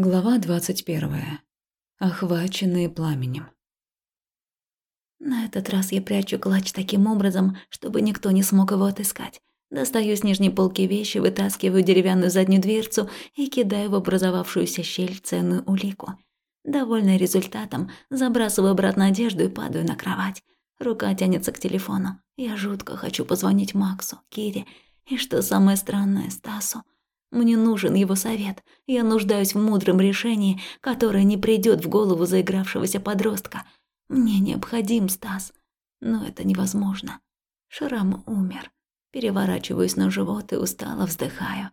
Глава двадцать первая. Охваченные пламенем. На этот раз я прячу клатч таким образом, чтобы никто не смог его отыскать. Достаю с нижней полки вещи, вытаскиваю деревянную заднюю дверцу и кидаю в образовавшуюся щель ценную улику. Довольная результатом, забрасываю обратно одежду и падаю на кровать. Рука тянется к телефону. Я жутко хочу позвонить Максу, Кире и, что самое странное, Стасу. Мне нужен его совет. Я нуждаюсь в мудром решении, которое не придёт в голову заигравшегося подростка. Мне необходим Стас. Но это невозможно. Шрам умер. Переворачиваюсь на живот и устало вздыхаю.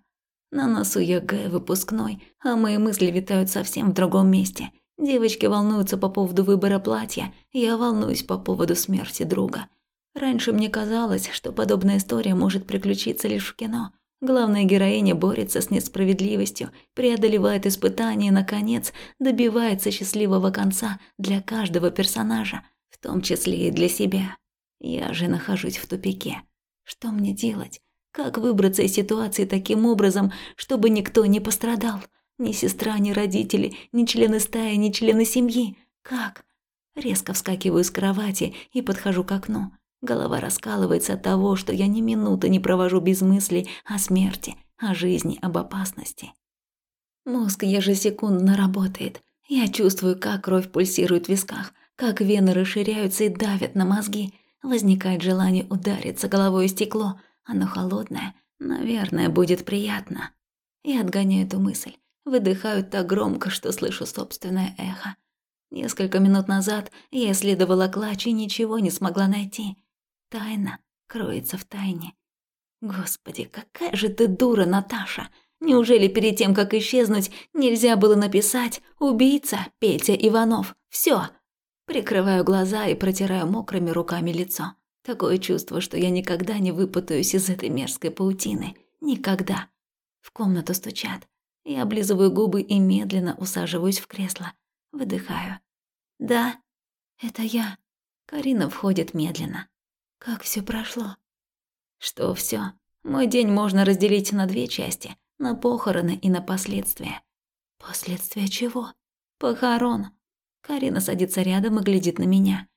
На носу ЕГЭ выпускной, а мои мысли витают совсем в другом месте. Девочки волнуются по поводу выбора платья, я волнуюсь по поводу смерти друга. Раньше мне казалось, что подобная история может приключиться лишь в кино – Главная героиня борется с несправедливостью, преодолевает испытания и, наконец, добивается счастливого конца для каждого персонажа, в том числе и для себя. Я же нахожусь в тупике. Что мне делать? Как выбраться из ситуации таким образом, чтобы никто не пострадал? Ни сестра, ни родители, ни члены стаи, ни члены семьи. Как? Резко вскакиваю с кровати и подхожу к окну. Голова раскалывается от того, что я ни минуты не провожу без мыслей о смерти, о жизни, об опасности. Мозг ежесекундно работает. Я чувствую, как кровь пульсирует в висках, как вены расширяются и давят на мозги. Возникает желание удариться головой о стекло. Оно холодное, наверное, будет приятно. Я отгоняю эту мысль. Выдыхаю так громко, что слышу собственное эхо. Несколько минут назад я исследовала клатч и ничего не смогла найти. Тайна кроется в тайне. Господи, какая же ты дура, Наташа! Неужели перед тем, как исчезнуть, нельзя было написать «Убийца Петя Иванов»? Все. Прикрываю глаза и протираю мокрыми руками лицо. Такое чувство, что я никогда не выпутаюсь из этой мерзкой паутины. Никогда. В комнату стучат. Я облизываю губы и медленно усаживаюсь в кресло. Выдыхаю. «Да, это я». Карина входит медленно. Как все прошло? Что все? Мой день можно разделить на две части. На похороны и на последствия. Последствия чего? Похорон. Карина садится рядом и глядит на меня.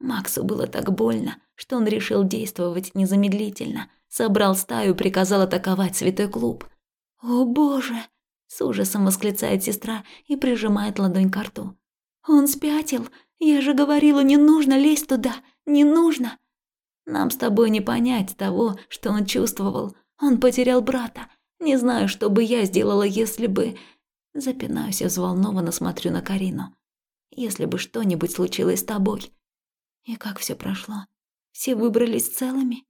Максу было так больно, что он решил действовать незамедлительно. Собрал стаю и приказал атаковать святой клуб. «О боже!» – с ужасом восклицает сестра и прижимает ладонь к рту. «Он спятил! Я же говорила, не нужно лезть туда! Не нужно!» Нам с тобой не понять того, что он чувствовал. Он потерял брата. Не знаю, что бы я сделала, если бы... Запинаюсь и взволнованно смотрю на Карину. Если бы что-нибудь случилось с тобой. И как все прошло? Все выбрались целыми?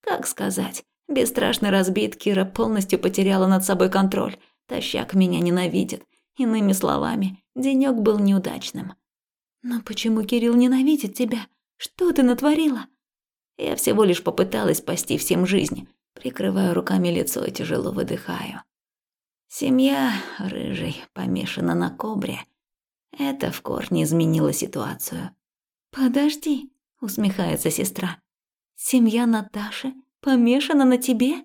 Как сказать? Бесстрашно разбит, Кира полностью потеряла над собой контроль. Тащак меня ненавидит. Иными словами, денёк был неудачным. Но почему Кирилл ненавидит тебя? Что ты натворила? Я всего лишь попыталась спасти всем жизнь. Прикрываю руками лицо и тяжело выдыхаю. Семья рыжий помешана на кобре. Это в корне изменило ситуацию. «Подожди», — усмехается сестра. «Семья Наташи помешана на тебе?»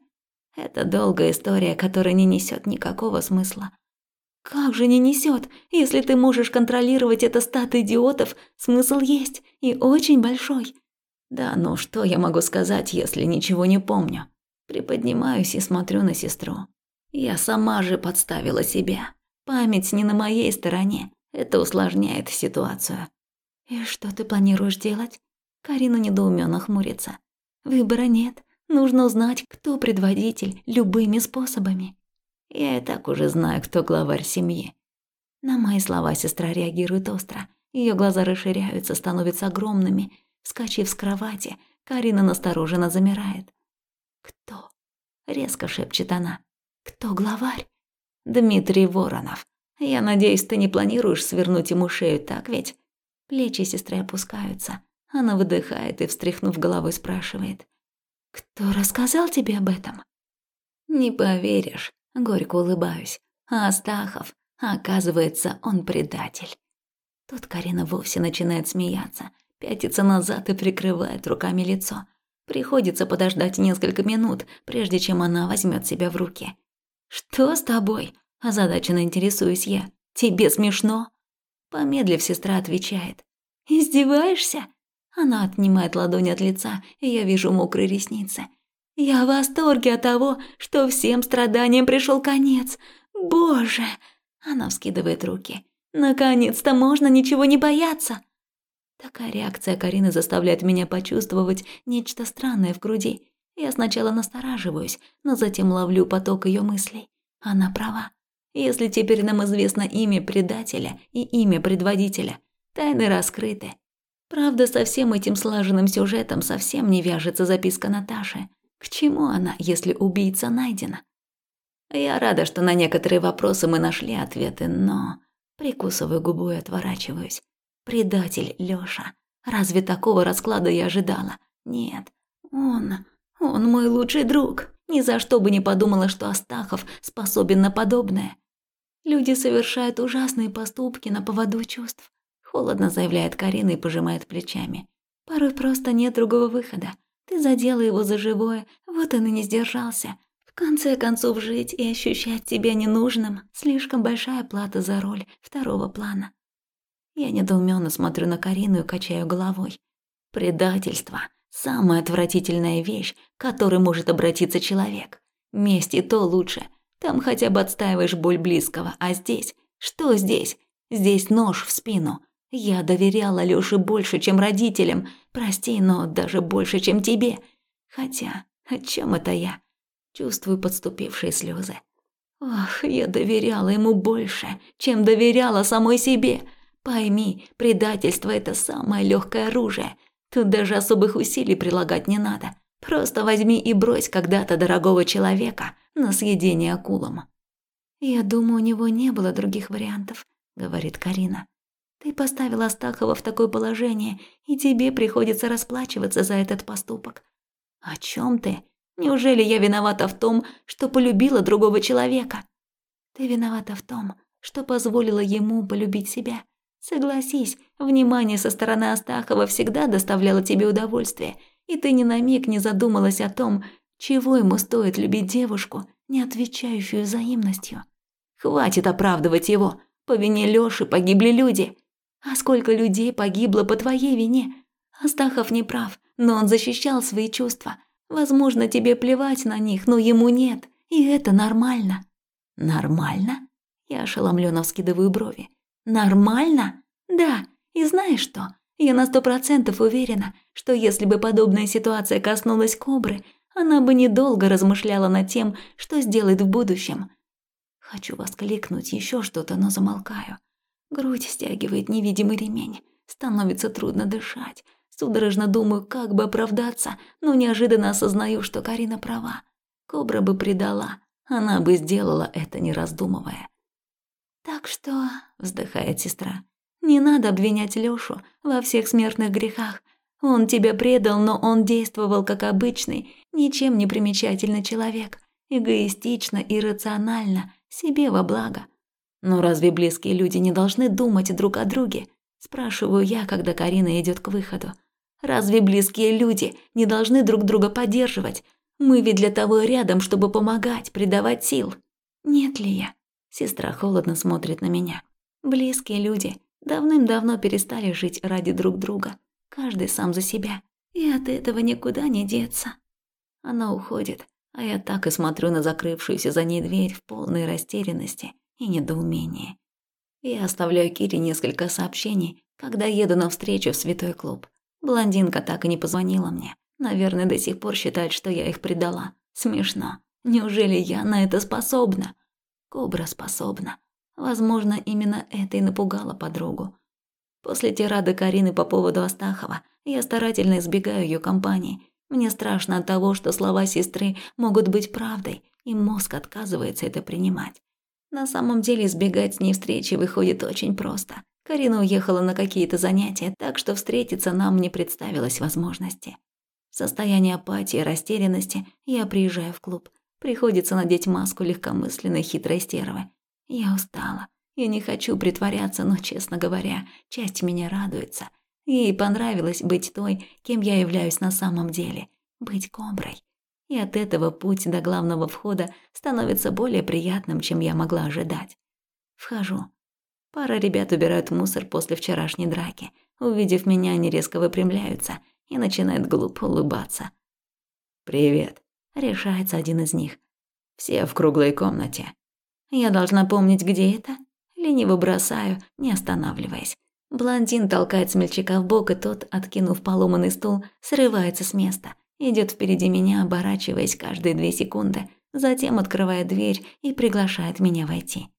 Это долгая история, которая не несет никакого смысла. Как же не несет, если ты можешь контролировать это стадо идиотов, смысл есть и очень большой. Да, ну что я могу сказать, если ничего не помню? Приподнимаюсь и смотрю на сестру. Я сама же подставила себя. Память не на моей стороне. Это усложняет ситуацию. И что ты планируешь делать? Карина недоуменно хмурится. Выбора нет. Нужно узнать, кто предводитель любыми способами. Я и так уже знаю, кто главарь семьи. На мои слова сестра реагирует остро. Ее глаза расширяются, становятся огромными, Вскочив с кровати, Карина настороженно замирает. «Кто?» — резко шепчет она. «Кто главарь?» «Дмитрий Воронов. Я надеюсь, ты не планируешь свернуть ему шею, так ведь?» Плечи сестры опускаются. Она выдыхает и, встряхнув головой, спрашивает. «Кто рассказал тебе об этом?» «Не поверишь», — горько улыбаюсь. «А Астахов, оказывается, он предатель». Тут Карина вовсе начинает смеяться пятится назад и прикрывает руками лицо. Приходится подождать несколько минут, прежде чем она возьмет себя в руки. «Что с тобой?» – озадаченно интересуюсь я. Тебе смешно?» Помедлив, сестра отвечает. «Издеваешься?» Она отнимает ладонь от лица, и я вижу мокрые ресницы. «Я в восторге от того, что всем страданиям пришел конец. Боже!» Она вскидывает руки. «Наконец-то можно ничего не бояться!» Такая реакция Карины заставляет меня почувствовать нечто странное в груди. Я сначала настораживаюсь, но затем ловлю поток ее мыслей. Она права. Если теперь нам известно имя предателя и имя предводителя, тайны раскрыты. Правда, со всем этим слаженным сюжетом совсем не вяжется записка Наташи. К чему она, если убийца найдена? Я рада, что на некоторые вопросы мы нашли ответы, но... Прикусываю губу и отворачиваюсь. Предатель Лёша. Разве такого расклада я ожидала? Нет. Он... Он мой лучший друг. Ни за что бы не подумала, что Астахов способен на подобное. Люди совершают ужасные поступки на поводу чувств. Холодно заявляет Карина и пожимает плечами. Порой просто нет другого выхода. Ты задела его за живое, вот он и не сдержался. В конце концов, жить и ощущать себя ненужным – слишком большая плата за роль второго плана. Я недоуменно смотрю на Карину и качаю головой. Предательство – самая отвратительная вещь, к которой может обратиться человек. Месть и то лучше. Там хотя бы отстаиваешь боль близкого, а здесь? Что здесь? Здесь нож в спину – я доверяла Лёше больше, чем родителям. Прости, но даже больше, чем тебе. Хотя, о чем это я? Чувствую подступившие слезы. Ох, я доверяла ему больше, чем доверяла самой себе. Пойми, предательство – это самое легкое оружие. Тут даже особых усилий прилагать не надо. Просто возьми и брось когда-то дорогого человека на съедение акулам. «Я думаю, у него не было других вариантов», – говорит Карина. Ты поставила Астахова в такое положение, и тебе приходится расплачиваться за этот поступок. О чем ты? Неужели я виновата в том, что полюбила другого человека? Ты виновата в том, что позволила ему полюбить себя. Согласись, внимание со стороны Астахова всегда доставляло тебе удовольствие, и ты ни на миг не задумалась о том, чего ему стоит любить девушку, не отвечающую взаимностью. Хватит оправдывать его. По вине Лёши погибли люди. А сколько людей погибло по твоей вине? Астахов не прав, но он защищал свои чувства. Возможно, тебе плевать на них, но ему нет, и это нормально. Нормально? Я ошеломленно вскидываю брови. Нормально? Да, и знаешь что? Я на сто процентов уверена, что если бы подобная ситуация коснулась Кобры, она бы недолго размышляла над тем, что сделает в будущем. Хочу воскликнуть еще что-то, но замолкаю. Грудь стягивает невидимый ремень. Становится трудно дышать. Судорожно думаю, как бы оправдаться, но неожиданно осознаю, что Карина права. Кобра бы предала. Она бы сделала это, не раздумывая. «Так что», — вздыхает сестра, — «не надо обвинять Лёшу во всех смертных грехах. Он тебя предал, но он действовал как обычный, ничем не примечательный человек, эгоистично и рационально, себе во благо. Но разве близкие люди не должны думать друг о друге? Спрашиваю я, когда Карина идет к выходу. Разве близкие люди не должны друг друга поддерживать? Мы ведь для того рядом, чтобы помогать, придавать сил. Нет ли я? Сестра холодно смотрит на меня. Близкие люди давным-давно перестали жить ради друг друга. Каждый сам за себя. И от этого никуда не деться. Она уходит, а я так и смотрю на закрывшуюся за ней дверь в полной растерянности и недоумение. Я оставляю Кире несколько сообщений, когда еду на встречу в святой клуб. Блондинка так и не позвонила мне. Наверное, до сих пор считает, что я их предала. Смешно. Неужели я на это способна? Кобра способна. Возможно, именно это и напугало подругу. После тирады Карины по поводу Астахова я старательно избегаю ее компании. Мне страшно от того, что слова сестры могут быть правдой, и мозг отказывается это принимать. На самом деле избегать с ней встречи выходит очень просто. Карина уехала на какие-то занятия, так что встретиться нам не представилось возможности. В состоянии апатии и растерянности я приезжаю в клуб. Приходится надеть маску легкомысленной хитрой стервы. Я устала. Я не хочу притворяться, но, честно говоря, часть меня радуется. Ей понравилось быть той, кем я являюсь на самом деле. Быть коброй и от этого путь до главного входа становится более приятным, чем я могла ожидать. Вхожу. Пара ребят убирают мусор после вчерашней драки. Увидев меня, они резко выпрямляются и начинают глупо улыбаться. «Привет», — решается один из них. «Все в круглой комнате». Я должна помнить, где это? Лениво бросаю, не останавливаясь. Блондин толкает смельчака в бок, и тот, откинув поломанный стул, срывается с места. Идет впереди меня, оборачиваясь каждые две секунды, затем открывает дверь и приглашает меня войти.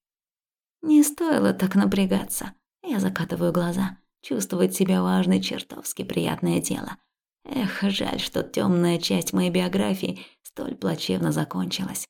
Не стоило так напрягаться. Я закатываю глаза. Чувствовать себя важной чертовски приятное дело. Эх, жаль, что темная часть моей биографии столь плачевно закончилась.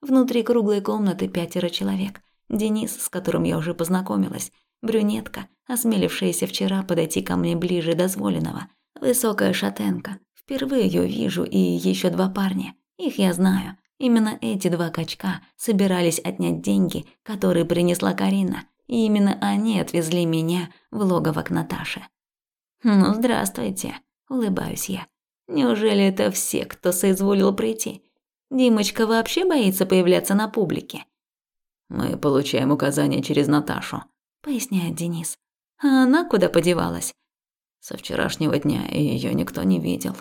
Внутри круглой комнаты пятеро человек. Денис, с которым я уже познакомилась, брюнетка, осмелившаяся вчера подойти ко мне ближе дозволенного, высокая шатенка. Впервые ее вижу и еще два парня. Их я знаю. Именно эти два качка собирались отнять деньги, которые принесла Карина, и именно они отвезли меня в логово к Наташе. «Ну, здравствуйте», – улыбаюсь я. «Неужели это все, кто соизволил прийти? Димочка вообще боится появляться на публике?» «Мы получаем указания через Наташу», – поясняет Денис. «А она куда подевалась?» «Со вчерашнего дня ее никто не видел».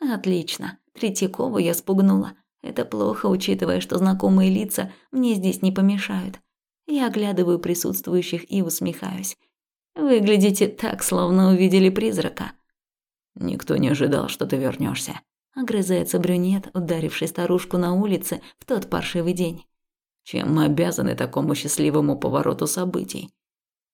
«Отлично. Третьякову я спугнула. Это плохо, учитывая, что знакомые лица мне здесь не помешают. Я оглядываю присутствующих и усмехаюсь. Выглядите так, словно увидели призрака. Никто не ожидал, что ты вернешься. Огрызается брюнет, ударивший старушку на улице в тот паршивый день. Чем мы обязаны такому счастливому повороту событий?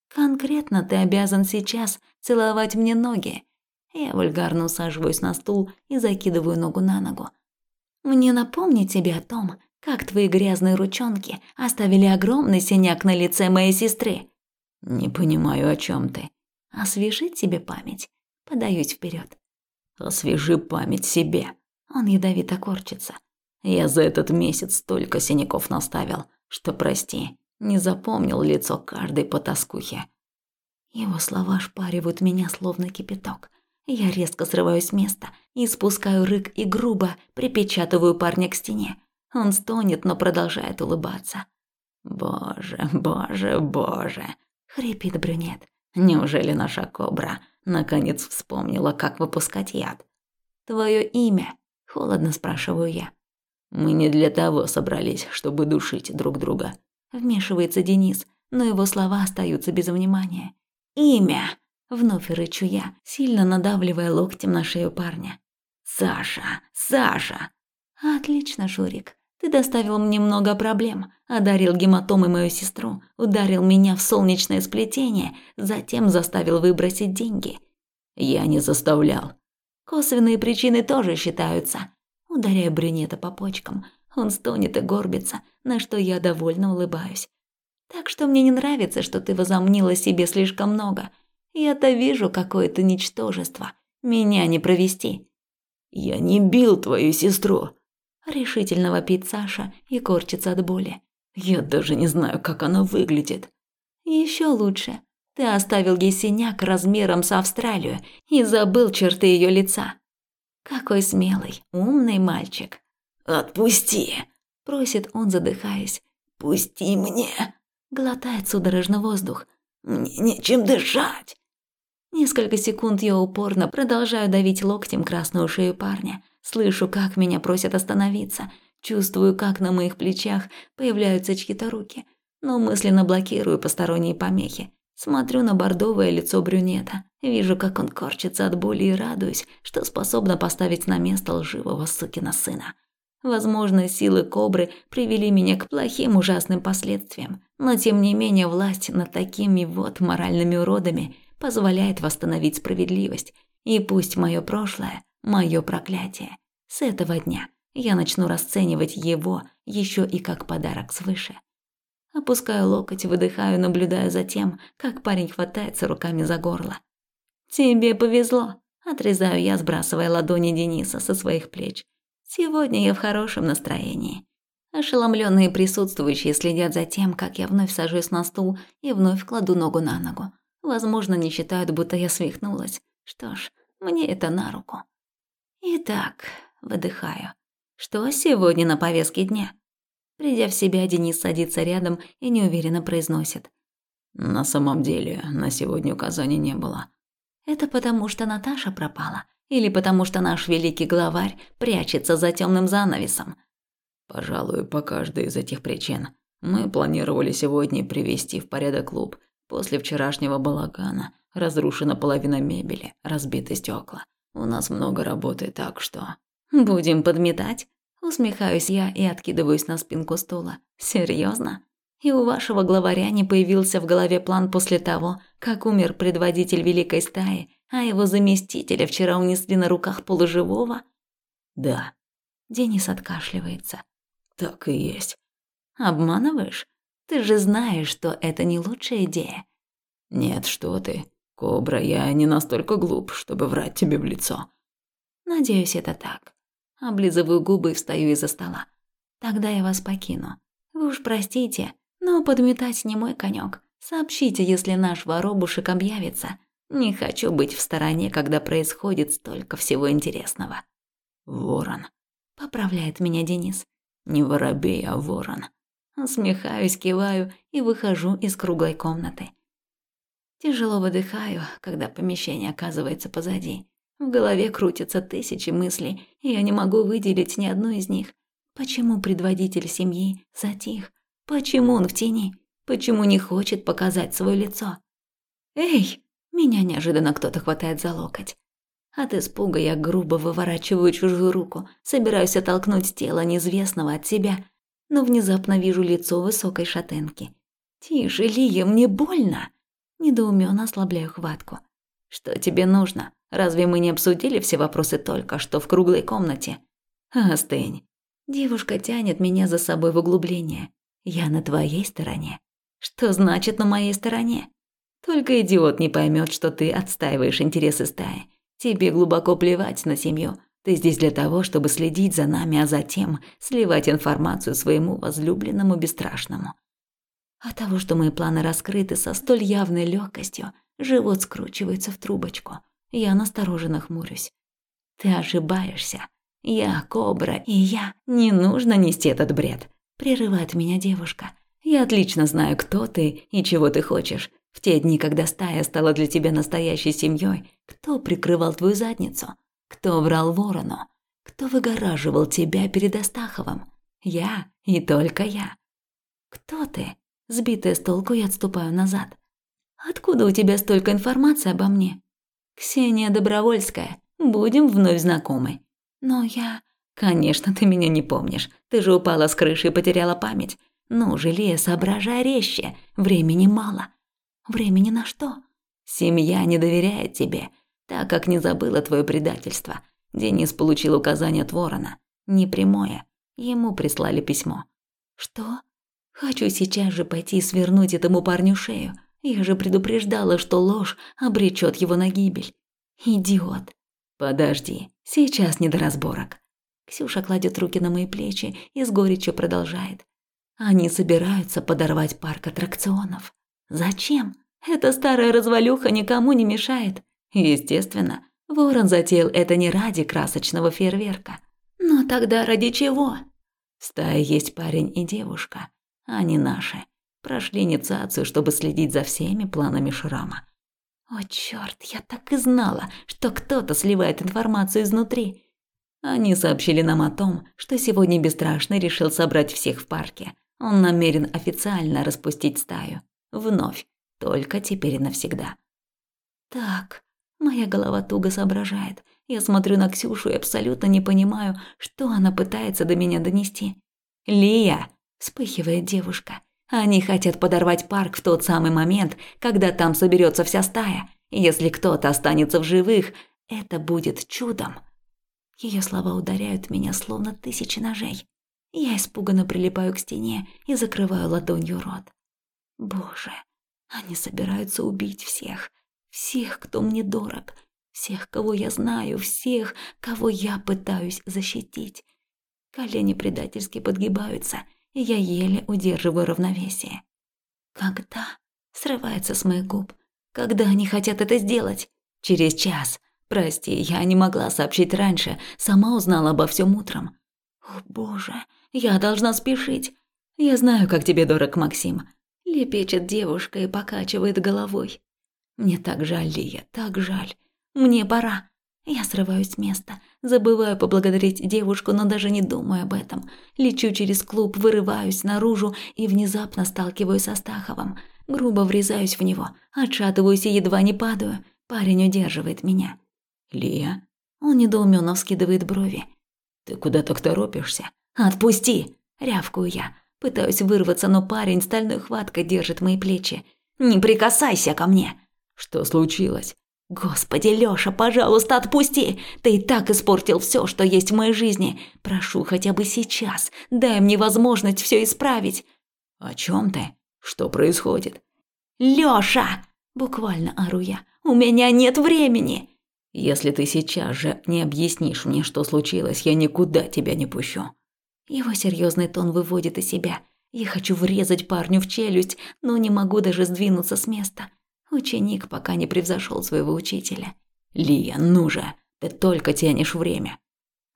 Конкретно ты обязан сейчас целовать мне ноги. Я вульгарно усаживаюсь на стул и закидываю ногу на ногу. Мне напомнить тебе о том, как твои грязные ручонки оставили огромный синяк на лице моей сестры. Не понимаю, о чем ты. Освежить тебе память. Подаюсь вперед. Освежи память себе. Он ядовито корчится. Я за этот месяц столько синяков наставил, что, прости, не запомнил лицо каждой потаскухи. Его слова шпаривают меня словно кипяток. Я резко срываюсь с места и спускаю рык и грубо припечатываю парня к стене. Он стонет, но продолжает улыбаться. «Боже, боже, боже!» – хрипит брюнет. «Неужели наша кобра наконец вспомнила, как выпускать яд?» «Твое имя?» – холодно спрашиваю я. «Мы не для того собрались, чтобы душить друг друга», – вмешивается Денис, но его слова остаются без внимания. «Имя!» – вновь рычу я, сильно надавливая локтем на шею парня. «Саша! Саша!» «Отлично, Журик. Ты доставил мне много проблем, одарил гематомой мою сестру, ударил меня в солнечное сплетение, затем заставил выбросить деньги. Я не заставлял. Косвенные причины тоже считаются. Ударяя брюнета по почкам, он стонет и горбится, на что я довольно улыбаюсь. Так что мне не нравится, что ты возомнила себе слишком много. Я-то вижу какое-то ничтожество. Меня не провести. Я не бил твою сестру, решительно вопит Саша и корчится от боли. Я даже не знаю, как она выглядит. Еще лучше. Ты оставил ей синяк размером с Австралию и забыл черты ее лица. Какой смелый, умный мальчик. Отпусти, просит он, задыхаясь. Пусти мне. Глотает судорожно воздух. Мне нечем дышать. Несколько секунд я упорно продолжаю давить локтем красную шею парня, Слышу, как меня просят остановиться. Чувствую, как на моих плечах появляются чьи-то руки. Но мысленно блокирую посторонние помехи. Смотрю на бордовое лицо брюнета. Вижу, как он корчится от боли и радуюсь, что способна поставить на место лживого сукина сына. Возможно, силы кобры привели меня к плохим ужасным последствиям, но тем не менее власть над такими вот моральными уродами позволяет восстановить справедливость. И пусть мое прошлое Мое проклятие. С этого дня я начну расценивать его еще и как подарок свыше. Опускаю локоть, выдыхаю, наблюдая за тем, как парень хватается руками за горло. «Тебе повезло», – отрезаю я, сбрасывая ладони Дениса со своих плеч. «Сегодня я в хорошем настроении». Ошеломленные присутствующие следят за тем, как я вновь сажусь на стул и вновь кладу ногу на ногу. Возможно, не считают, будто я свихнулась. Что ж, мне это на руку. Итак, выдыхаю. Что сегодня на повестке дня? Придя в себя, Денис садится рядом и неуверенно произносит. На самом деле, на сегодня указаний не было. Это потому, что Наташа пропала? Или потому, что наш великий главарь прячется за темным занавесом? Пожалуй, по каждой из этих причин. Мы планировали сегодня привести в порядок клуб. После вчерашнего балагана разрушена половина мебели, разбиты стекла. У нас много работы, так что... Будем подметать? Усмехаюсь я и откидываюсь на спинку стула. Серьезно? И у вашего главаря не появился в голове план после того, как умер предводитель великой стаи, а его заместителя вчера унесли на руках полуживого? Да. Денис откашливается. Так и есть. Обманываешь? Ты же знаешь, что это не лучшая идея. Нет, что ты. Кобра, я не настолько глуп, чтобы врать тебе в лицо. Надеюсь, это так. Облизываю губы и встаю из-за стола. Тогда я вас покину. Вы уж простите, но подметать не мой конек. Сообщите, если наш воробушек объявится. Не хочу быть в стороне, когда происходит столько всего интересного. Ворон. Поправляет меня Денис. Не воробей, а ворон. Усмехаюсь, киваю и выхожу из круглой комнаты. Тяжело выдыхаю, когда помещение оказывается позади. В голове крутятся тысячи мыслей, и я не могу выделить ни одну из них. Почему предводитель семьи затих? Почему он в тени? Почему не хочет показать свое лицо? «Эй!» Меня неожиданно кто-то хватает за локоть. От испуга я грубо выворачиваю чужую руку, собираюсь оттолкнуть тело неизвестного от себя, но внезапно вижу лицо высокой шатенки. «Тише, Лия, мне больно!» Недоуменно ослабляю хватку. «Что тебе нужно? Разве мы не обсудили все вопросы только что в круглой комнате?» «Остынь». Девушка тянет меня за собой в углубление. «Я на твоей стороне». «Что значит на моей стороне?» «Только идиот не поймет, что ты отстаиваешь интересы стаи. Тебе глубоко плевать на семью. Ты здесь для того, чтобы следить за нами, а затем сливать информацию своему возлюбленному бесстрашному. От того, что мои планы раскрыты со столь явной легкостью, живот скручивается в трубочку. Я настороженно хмурюсь. Ты ошибаешься. Я кобра, и я... Не нужно нести этот бред. Прерывает меня девушка. Я отлично знаю, кто ты и чего ты хочешь. В те дни, когда стая стала для тебя настоящей семьей, кто прикрывал твою задницу? Кто врал ворону? Кто выгораживал тебя перед Астаховым? Я и только я. Кто ты? Сбитая с толку, я отступаю назад. Откуда у тебя столько информации обо мне? Ксения Добровольская. Будем вновь знакомы. Но я... Конечно, ты меня не помнишь. Ты же упала с крыши и потеряла память. Ну, жалея, соображай резче. Времени мало. Времени на что? Семья не доверяет тебе, так как не забыла твое предательство. Денис получил указание от ворона. Не прямое. Ему прислали письмо. Что? Хочу сейчас же пойти и свернуть этому парню шею. Я же предупреждала, что ложь обречет его на гибель. Идиот. Подожди, сейчас не до разборок. Ксюша кладет руки на мои плечи и с горечью продолжает. Они собираются подорвать парк аттракционов. Зачем? Эта старая развалюха никому не мешает. Естественно, Ворон затеял это не ради красочного фейерверка. Но тогда ради чего? В стае есть парень и девушка. Они наши. Прошли инициацию, чтобы следить за всеми планами Шрама. О, черт, я так и знала, что кто-то сливает информацию изнутри. Они сообщили нам о том, что сегодня Бесстрашный решил собрать всех в парке. Он намерен официально распустить стаю. Вновь, только теперь и навсегда. Так, моя голова туго соображает. Я смотрю на Ксюшу и абсолютно не понимаю, что она пытается до меня донести. «Лия!» Вспыхивает девушка. Они хотят подорвать парк в тот самый момент, когда там соберется вся стая. Если кто-то останется в живых, это будет чудом. Ее слова ударяют меня словно тысячи ножей. Я испуганно прилипаю к стене и закрываю ладонью рот. Боже, они собираются убить всех. Всех, кто мне дорог. Всех, кого я знаю. Всех, кого я пытаюсь защитить. Колени предательски подгибаются – и я еле удерживаю равновесие. Когда? Срывается с моих губ. Когда они хотят это сделать? Через час. Прости, я не могла сообщить раньше, сама узнала обо всем утром. О, боже, я должна спешить. Я знаю, как тебе дорог Максим. Лепечет девушка и покачивает головой. Мне так жаль, Лия, так жаль. Мне пора. Я срываюсь с места, забываю поблагодарить девушку, но даже не думаю об этом. Лечу через клуб, вырываюсь наружу и внезапно сталкиваюсь со Стаховым. Грубо врезаюсь в него, отшатываюсь и едва не падаю. Парень удерживает меня. «Лия?» Он недоуменно вскидывает брови. «Ты куда так торопишься?» «Отпусти!» – рявкую я. Пытаюсь вырваться, но парень стальной хваткой держит мои плечи. «Не прикасайся ко мне!» «Что случилось?» «Господи, Лёша, пожалуйста, отпусти! Ты и так испортил всё, что есть в моей жизни. Прошу, хотя бы сейчас, дай мне возможность всё исправить». «О чём ты? Что происходит?» «Лёша!» – буквально ору я. «У меня нет времени!» «Если ты сейчас же не объяснишь мне, что случилось, я никуда тебя не пущу». Его серьёзный тон выводит из себя. Я хочу врезать парню в челюсть, но не могу даже сдвинуться с места. Ученик пока не превзошел своего учителя. «Лия, ну же, ты только тянешь время».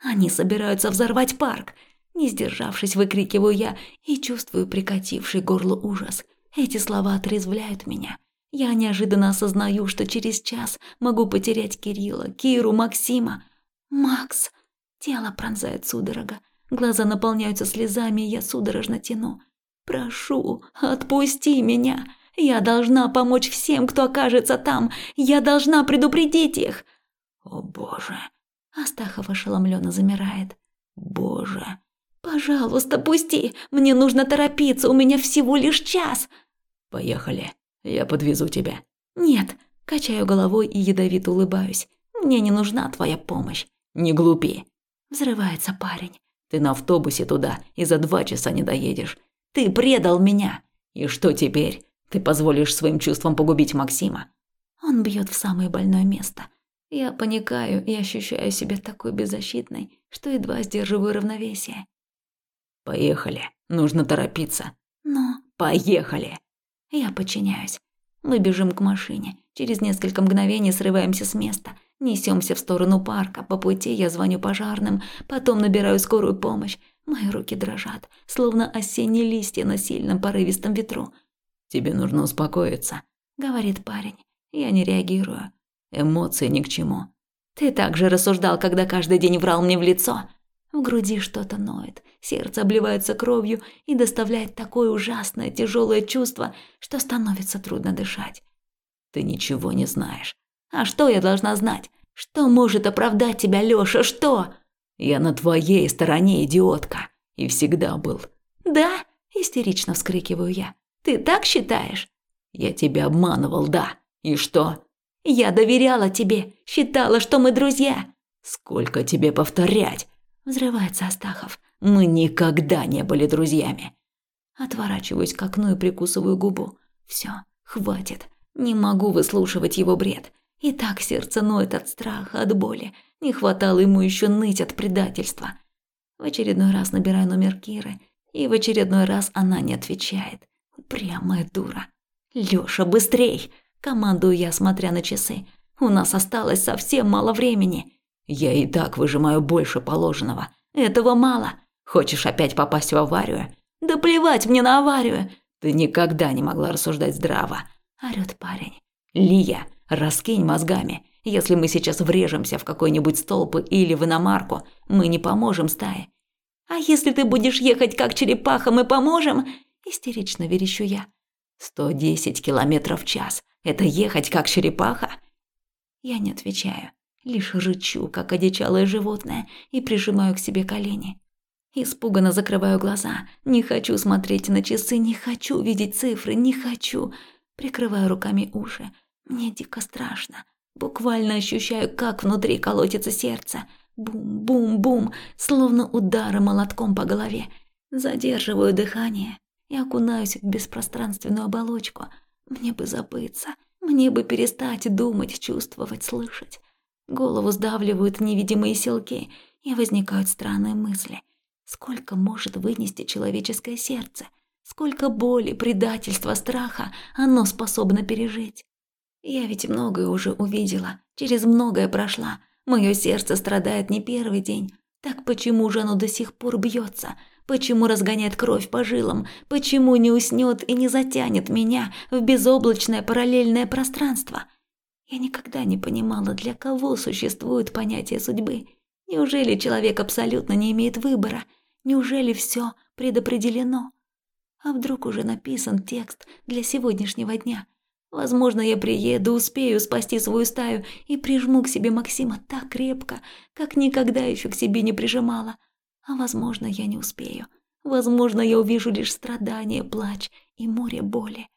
«Они собираются взорвать парк!» Не сдержавшись, выкрикиваю я и чувствую прикативший горло ужас. Эти слова отрезвляют меня. Я неожиданно осознаю, что через час могу потерять Кирилла, Киру, Максима. «Макс!» Тело пронзает судорога. Глаза наполняются слезами, и я судорожно тяну. «Прошу, отпусти меня!» Я должна помочь всем, кто окажется там. Я должна предупредить их. О, боже. Астахов ошеломленно замирает. Боже. Пожалуйста, пусти. Мне нужно торопиться. У меня всего лишь час. Поехали. Я подвезу тебя. Нет. Качаю головой и ядовито улыбаюсь. Мне не нужна твоя помощь. Не глупи. Взрывается парень. Ты на автобусе туда и за два часа не доедешь. Ты предал меня. И что теперь? Ты позволишь своим чувствам погубить Максима. Он бьет в самое больное место. Я паникаю и ощущаю себя такой беззащитной, что едва сдерживаю равновесие. Поехали. Нужно торопиться. Но... Поехали. Я подчиняюсь. Мы бежим к машине. Через несколько мгновений срываемся с места. Несемся в сторону парка. По пути я звоню пожарным. Потом набираю скорую помощь. Мои руки дрожат, словно осенние листья на сильном порывистом ветру. «Тебе нужно успокоиться», — говорит парень. Я не реагирую. Эмоции ни к чему. Ты так же рассуждал, когда каждый день врал мне в лицо. В груди что-то ноет, сердце обливается кровью и доставляет такое ужасное, тяжелое чувство, что становится трудно дышать. Ты ничего не знаешь. А что я должна знать? Что может оправдать тебя, Лёша, что? Я на твоей стороне, идиотка, и всегда был. Да? Истерично вскрикиваю я. Ты так считаешь? Я тебя обманывал, да. И что? Я доверяла тебе, считала, что мы друзья. Сколько тебе повторять? Взрывается Астахов. Мы никогда не были друзьями. Отворачиваюсь к окну и прикусываю губу. Все, хватит. Не могу выслушивать его бред. И так сердце ноет от страха, от боли. Не хватало ему еще ныть от предательства. В очередной раз набираю номер Киры, и в очередной раз она не отвечает. Упрямая дура. Лёша, быстрей! Командую я, смотря на часы. У нас осталось совсем мало времени. Я и так выжимаю больше положенного. Этого мало. Хочешь опять попасть в аварию? Да плевать мне на аварию. Ты никогда не могла рассуждать здраво. Орёт парень. Лия, раскинь мозгами. Если мы сейчас врежемся в какой-нибудь столб или в иномарку, мы не поможем стае. А если ты будешь ехать как черепаха, мы поможем? Истерично верещу я. «Сто десять километров в час. Это ехать как черепаха?» Я не отвечаю, лишь рычу, как одичалое животное, и прижимаю к себе колени. Испуганно закрываю глаза. Не хочу смотреть на часы, не хочу видеть цифры, не хочу. Прикрываю руками уши. Мне дико страшно. Буквально ощущаю, как внутри колотится сердце. Бум-бум-бум, словно удары молотком по голове. Задерживаю дыхание и окунаюсь в беспространственную оболочку. Мне бы забыться, мне бы перестать думать, чувствовать, слышать. Голову сдавливают невидимые силки, и возникают странные мысли. Сколько может вынести человеческое сердце? Сколько боли, предательства, страха оно способно пережить? Я ведь многое уже увидела, через многое прошла. Мое сердце страдает не первый день. Так почему же оно до сих пор бьется? Почему разгоняет кровь по жилам? Почему не уснет и не затянет меня в безоблачное параллельное пространство? Я никогда не понимала, для кого существует понятие судьбы. Неужели человек абсолютно не имеет выбора? Неужели все предопределено? А вдруг уже написан текст для сегодняшнего дня? Возможно, я приеду, успею спасти свою стаю и прижму к себе Максима так крепко, как никогда еще к себе не прижимала. А возможно, я не успею. Возможно, я увижу лишь страдания, плач и море боли.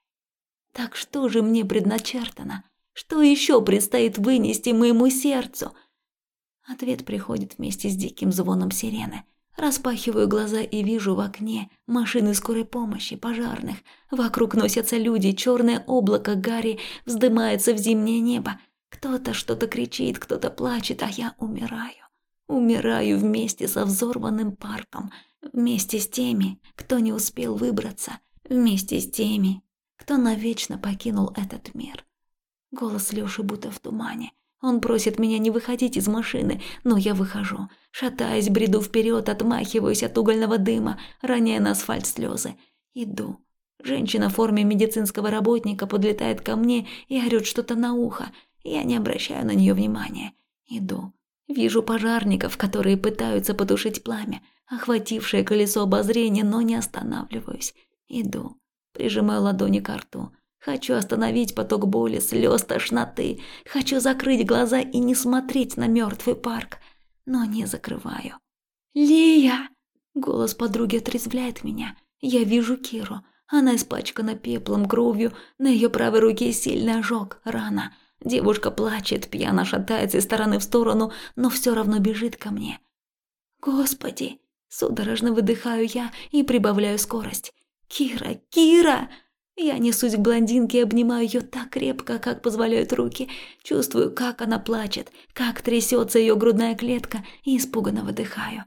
Так что же мне предначертано? Что еще предстоит вынести моему сердцу? Ответ приходит вместе с диким звоном сирены. Распахиваю глаза и вижу в окне машины скорой помощи, пожарных. Вокруг носятся люди, черное облако Гарри вздымается в зимнее небо. Кто-то что-то кричит, кто-то плачет, а я умираю. Умираю вместе со взорванным парком, вместе с теми, кто не успел выбраться, вместе с теми, кто навечно покинул этот мир. Голос Лёши будто в тумане. Он просит меня не выходить из машины, но я выхожу. Шатаясь, бреду вперед, отмахиваюсь от угольного дыма, роняя на асфальт слезы. Иду. Женщина в форме медицинского работника подлетает ко мне и орёт что-то на ухо. Я не обращаю на нее внимания. Иду. Вижу пожарников, которые пытаются потушить пламя, охватившее колесо обозрения, но не останавливаюсь. Иду. Прижимаю ладони к рту. Хочу остановить поток боли, слез, тошноты. Хочу закрыть глаза и не смотреть на мертвый парк. Но не закрываю. «Лия!» Голос подруги отрезвляет меня. Я вижу Киру. Она испачкана пеплом, кровью. На ее правой руке сильный ожог, рана. Девушка плачет, пьяно шатается из стороны в сторону, но все равно бежит ко мне. «Господи!» Судорожно выдыхаю я и прибавляю скорость. «Кира! Кира!» Я несусь к блондинке и обнимаю ее так крепко, как позволяют руки. Чувствую, как она плачет, как трясется ее грудная клетка и испуганно выдыхаю.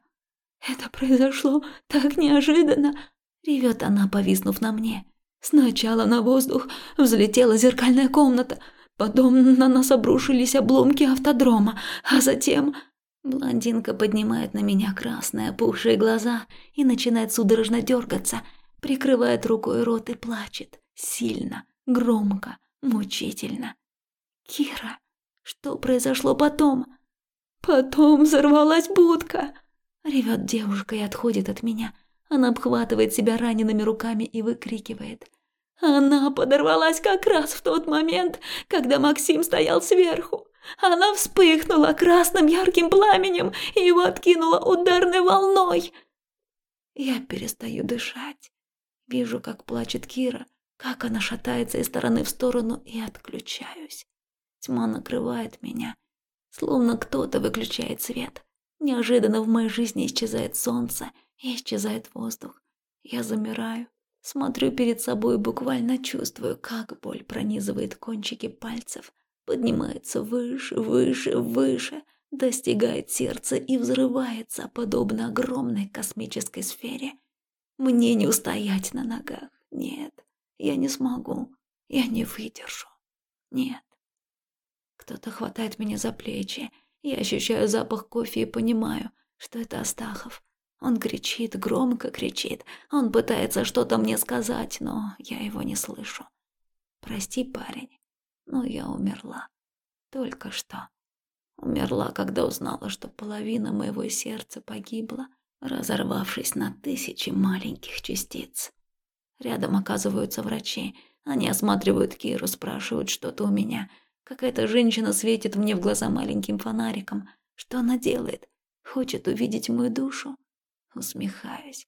«Это произошло так неожиданно!» — ревет она, повиснув на мне. Сначала на воздух взлетела зеркальная комната, потом на нас обрушились обломки автодрома, а затем... Блондинка поднимает на меня красные опухшие глаза и начинает судорожно дергаться, прикрывает рукой рот и плачет. Сильно, громко, мучительно. «Кира, что произошло потом?» «Потом взорвалась будка!» Ревет девушка и отходит от меня. Она обхватывает себя ранеными руками и выкрикивает. Она подорвалась как раз в тот момент, когда Максим стоял сверху. Она вспыхнула красным ярким пламенем и его откинула ударной волной. Я перестаю дышать. Вижу, как плачет Кира, как она шатается из стороны в сторону и отключаюсь. Тьма накрывает меня, словно кто-то выключает свет. Неожиданно в моей жизни исчезает солнце и исчезает воздух. Я замираю, смотрю перед собой и буквально чувствую, как боль пронизывает кончики пальцев, поднимается выше, выше, выше, достигает сердца и взрывается, подобно огромной космической сфере. Мне не устоять на ногах, нет. Я не смогу. Я не выдержу. Нет. Кто-то хватает меня за плечи. Я ощущаю запах кофе и понимаю, что это Астахов. Он кричит, громко кричит. Он пытается что-то мне сказать, но я его не слышу. Прости, парень, но я умерла. Только что. Умерла, когда узнала, что половина моего сердца погибла, разорвавшись на тысячи маленьких частиц. Рядом оказываются врачи. Они осматривают Киру, спрашивают что-то у меня. Какая-то женщина светит мне в глаза маленьким фонариком. Что она делает? Хочет увидеть мою душу? Усмехаюсь.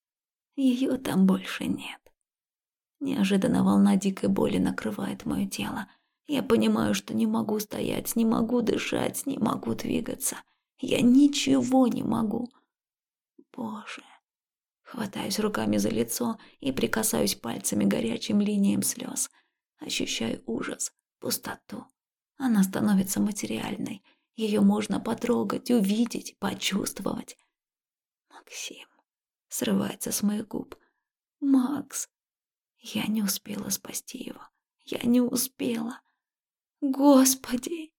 Ее там больше нет. Неожиданно волна дикой боли накрывает мое тело. Я понимаю, что не могу стоять, не могу дышать, не могу двигаться. Я ничего не могу. Боже, Хватаюсь руками за лицо и прикасаюсь пальцами горячим линиям слез. Ощущаю ужас, пустоту. Она становится материальной. Ее можно потрогать, увидеть, почувствовать. Максим срывается с моих губ. Макс. Я не успела спасти его. Я не успела. Господи!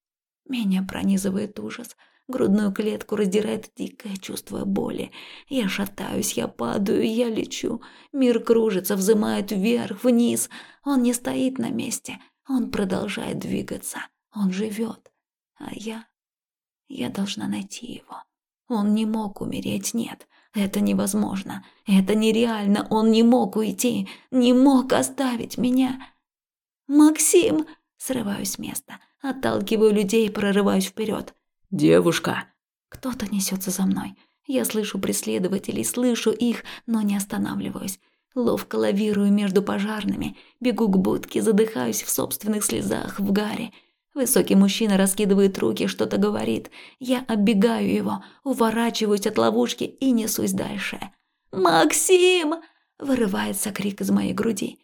Меня пронизывает ужас. Грудную клетку раздирает дикое чувство боли. Я шатаюсь, я падаю, я лечу. Мир кружится, взымает вверх, вниз. Он не стоит на месте. Он продолжает двигаться. Он живет. А я... Я должна найти его. Он не мог умереть, нет. Это невозможно. Это нереально. Он не мог уйти. Не мог оставить меня. «Максим!» Срываюсь с места. Отталкиваю людей прорываюсь вперед. «Девушка!» Кто-то несется за мной. Я слышу преследователей, слышу их, но не останавливаюсь. Ловко лавирую между пожарными, бегу к будке, задыхаюсь в собственных слезах, в гаре. Высокий мужчина раскидывает руки, что-то говорит. Я оббегаю его, уворачиваюсь от ловушки и несусь дальше. «Максим!» – вырывается крик из моей груди.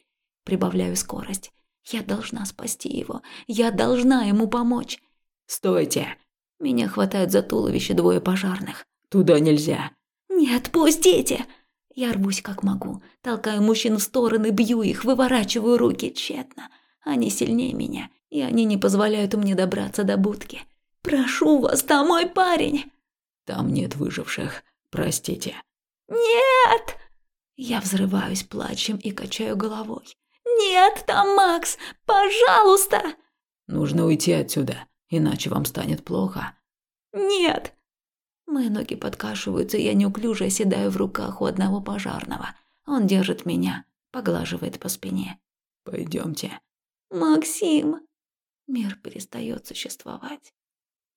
Прибавляю скорость. Я должна спасти его. Я должна ему помочь. «Стойте!» Меня хватают за туловище двое пожарных. «Туда нельзя!» «Нет, пустите!» Я рвусь как могу, толкаю мужчин в стороны, бью их, выворачиваю руки тщетно. Они сильнее меня, и они не позволяют мне добраться до будки. «Прошу вас, там мой парень!» «Там нет выживших, простите». «Нет!» Я взрываюсь плачем и качаю головой. «Нет, там Макс! Пожалуйста!» «Нужно уйти отсюда, иначе вам станет плохо». «Нет!» Мои ноги подкашиваются, и я неуклюже оседаю в руках у одного пожарного. Он держит меня, поглаживает по спине. Пойдемте. «Максим!» Мир перестает существовать.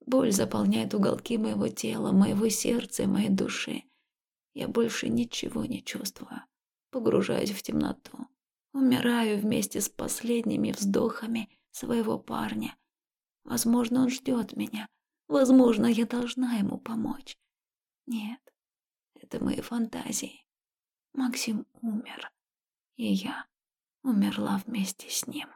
Боль заполняет уголки моего тела, моего сердца и моей души. Я больше ничего не чувствую. Погружаюсь в темноту. Умираю вместе с последними вздохами своего парня. Возможно, он ждет меня. Возможно, я должна ему помочь. Нет, это мои фантазии. Максим умер, и я умерла вместе с ним.